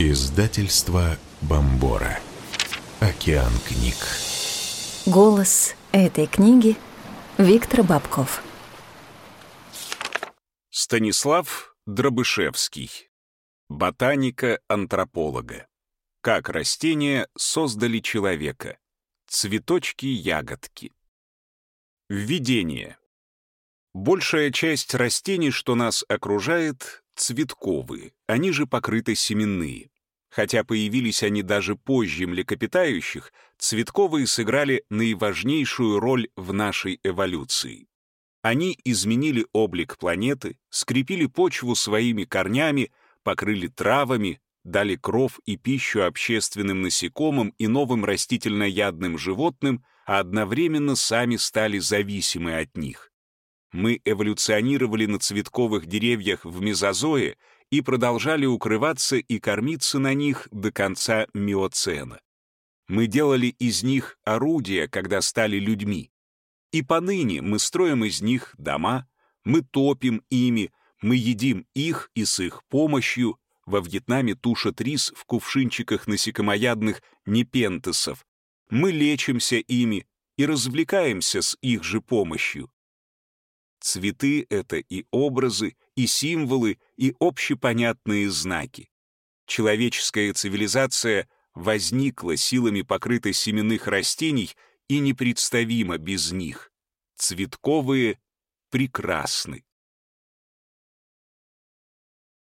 Издательство Бомбора. Океан книг. Голос этой книги Виктор Бабков. Станислав Дробышевский. Ботаника-антрополога. Как растения создали человека. Цветочки-ягодки. Введение. Большая часть растений, что нас окружает, цветковые, они же покрыты семенные. Хотя появились они даже позже млекопитающих, цветковые сыграли наиважнейшую роль в нашей эволюции. Они изменили облик планеты, скрепили почву своими корнями, покрыли травами, дали кров и пищу общественным насекомым и новым растительноядным животным, а одновременно сами стали зависимы от них. Мы эволюционировали на цветковых деревьях в мезозое и продолжали укрываться и кормиться на них до конца миоцена. Мы делали из них орудия, когда стали людьми. И поныне мы строим из них дома, мы топим ими, мы едим их и с их помощью. Во Вьетнаме тушат рис в кувшинчиках насекомоядных непентесов. Мы лечимся ими и развлекаемся с их же помощью. Цветы — это и образы, и символы, и общепонятные знаки. Человеческая цивилизация возникла силами покрытой семенных растений и непредставима без них. Цветковые прекрасны.